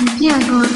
где горы?